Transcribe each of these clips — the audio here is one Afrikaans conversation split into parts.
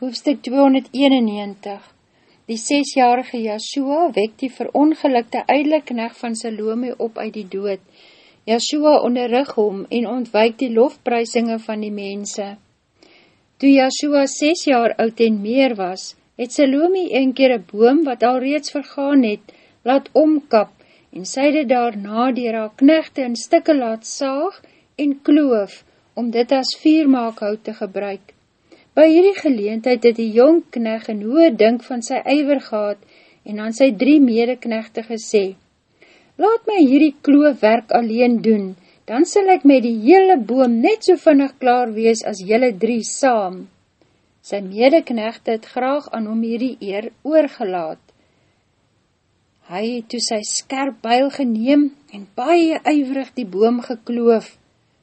hoofstuk 291 Die sesjarige Yahshua wek die verongelukte eiliknecht van Salome op uit die dood. Yahshua onderrig hom en ontwijk die lofprysinge van die mense. Toe Yahshua ses jaar oud en meer was, het Salome een keer een boom wat al reeds vergaan het, laat omkap en sy het daarna dier haar knechte in stikke laat saag en kloof, om dit as viermaakhout te gebruik. By hierdie geleentheid het die jong kneg een hoë dink van sy eiver gehad en aan sy drie medeknechte gesê, Laat my hierdie kloofwerk alleen doen, dan sal ek met die hele boom net so vinnig klaar wees as jylle drie saam. Sy medeknechte het graag aan hom hierdie eer oorgelaat. Hy het toe sy skerp byl geneem en baie eiverig die boom gekloof,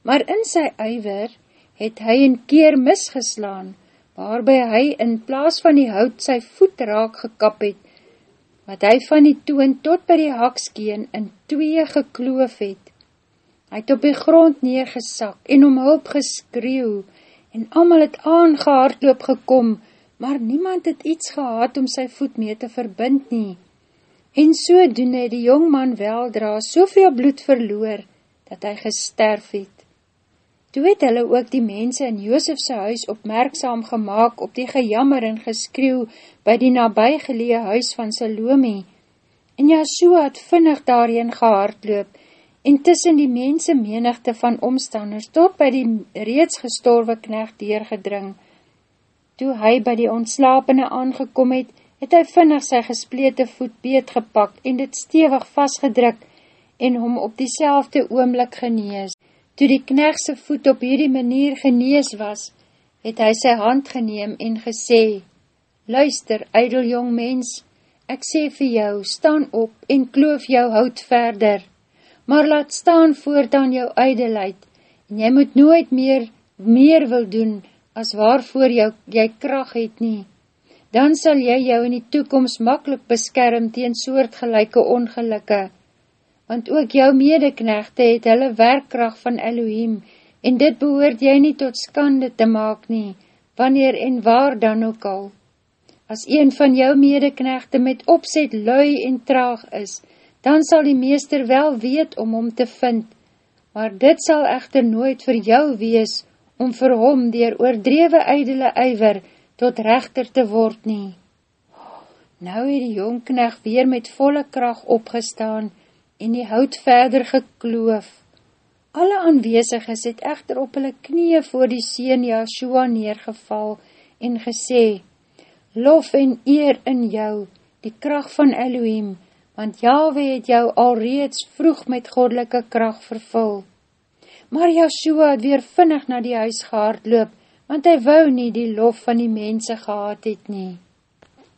maar in sy eiver het hy een keer misgeslaan, waarby hy in plaas van die hout sy voet raak gekap het, wat hy van die toon tot by die hakskeen in twee gekloof het. Hy het op die grond neergesak en om hulp geskreeuw, en amal het aangehaardloop gekom, maar niemand het iets gehad om sy voet mee te verbind nie. En so doen hy die jongman weldra soveel bloed verloor, dat hy gesterf het. Toe het hulle ook die mense in Joosefse huis opmerksaam gemaakt op die gejammer en geskreeuw by die nabijgelee huis van Salome. En Yahshua het vinnig daarin gehaardloop en tussen die mense menigte van omstanders tot by die reeds gestorwe knecht deurgedring. Toe hy by die ontslapene aangekom het, het hy vinnig sy gesplete voet beetgepakt en dit stevig vastgedruk en hom op die oomlik genees. Toe die knegse voet op hierdie manier genees was, het hy sy hand geneem en gesê, Luister, eidel jong mens, ek sê vir jou, staan op en kloof jou hout verder, maar laat staan voortaan jou eidelheid, en jy moet nooit meer, meer wil doen, as waarvoor jou, jy kracht het nie. Dan sal jy jou in die toekomst makkelijk beskerm teen soortgelijke ongelukke, want ook jou medeknechte het hulle werkkracht van Elohim, en dit behoort jy nie tot skande te maak nie, wanneer en waar dan ook al. As een van jou medeknechte met opzet lui en traag is, dan sal die meester wel weet om hom te vind, maar dit sal echter nooit vir jou wees, om vir hom dier oordrewe eidele eiver tot rechter te word nie. Nou het die jongknecht weer met volle kracht opgestaan, en die hout verder gekloof. Alle aanweziges het echter op hulle knie voor die seen Joshua neergeval en gesê, Lof en eer in jou, die kracht van Elohim, want Yahweh het jou alreeds vroeg met godelike kracht vervul. Maar Joshua het weer vinnig na die huis gehaard loop, want hy wou nie die lof van die mense gehad het nie.